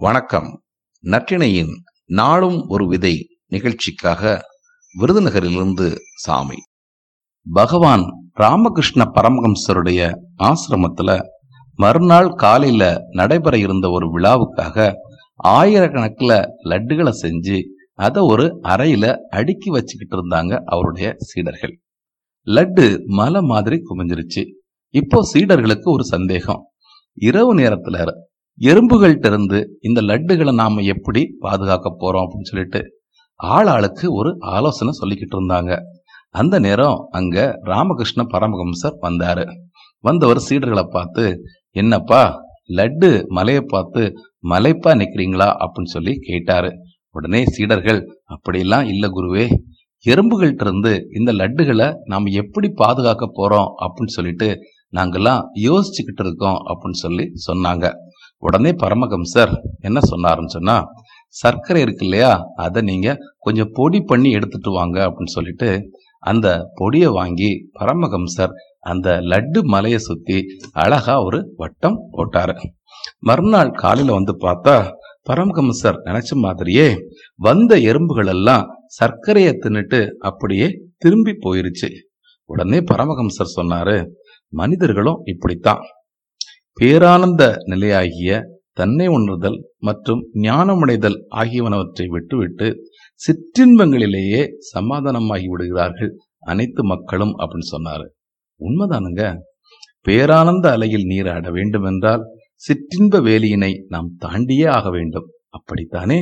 வணக்கம். நற்றிணையின் நாளும் ஒரு விதை நிகழ்ச்சிக்காக விருதுநகரிலிருந்து சாமி. பகவான் ராமகிருஷ்ண பரமஹம்சருடைய ஆசிரமத்துல மறுநாள் காலையில நடைபெற இருந்த ஒரு விழாவுக்காக ஆயிரக்கணக்கில் லட்டுகளை செஞ்சு அதை ஒரு அறையில அடுக்கி வச்சுக்கிட்டு இருந்தாங்க அவருடைய சீடர்கள். லட்டு மலை மாதிரி குமிஞ்சிருச்சு. இப்போ சீடர்களுக்கு ஒரு சந்தேகம். இரவு நேரத்துல எறும்புகள்கிட்ட இருந்து இந்த லட்டுகளை நாம் எப்படி பாதுகாக்க போகிறோம் அப்படின்னு சொல்லிட்டு ஆள் ஆளுக்கு ஒரு ஆலோசனை சொல்லிக்கிட்டு இருந்தாங்க. அந்த நேரம் அங்கே ராமகிருஷ்ண பரமஹம்சர் வந்தார். வந்தவர் சீடர்களை பார்த்து என்னப்பா லட்டு மலையை பார்த்து மலைப்பா நிற்கிறீங்களா அப்படின்னு சொல்லி கேட்டாரு. உடனே சீடர்கள் அப்படிலாம் இல்லை குருவே. எறும்புகள்ட்ட இருந்து இந்த லட்டுகளை நாம் எப்படி பாதுகாக்க போகிறோம் அப்படின்னு சொல்லிட்டு நாங்கள்லாம் யோசிச்சுக்கிட்டு இருக்கோம் அப்படின்னு சொல்லி சொன்னாங்க. உடனே பரமகம்சர் என்ன சொன்னாருன்னு சொன்னா சர்க்கரை இருக்கு இல்லையா? அதை நீங்க கொஞ்சம் பொடி பண்ணி எடுத்துட்டு வாங்க அப்படின்னு சொல்லிட்டு அந்த பொடியை வாங்கி பரமகம்சர் அந்த லட்டு மலையை சுத்தி அழகா ஒரு வட்டம் போட்டாரு. மறுநாள் காலையில வந்து பார்த்தா பரமகம்சர் நினைச்ச மாதிரியே வந்த எறும்புகள் எல்லாம் சர்க்கரையை தின்னுட்டு அப்படியே திரும்பி போயிருச்சு. உடனே பரமகம்சர் சொன்னாரு மனிதர்களும் இப்படித்தான். பேரானந்த நிலையாகிய தன்னை உணர்தல் மற்றும் ஞானமடைதல் ஆகியவனவற்றை விட்டுவிட்டு சிற்றின்பங்களிலேயே சமாதானமாகி விடுகிறார்கள் அனைத்து மக்களும் அப்படின்னு சொன்னாரு. உண்மைதானுங்க. பேரானந்த அலையில் நீராட வேண்டும் என்றால் சிற்றின்ப வேலியினை நாம் தாண்டியே ஆக வேண்டும். அப்படித்தானே?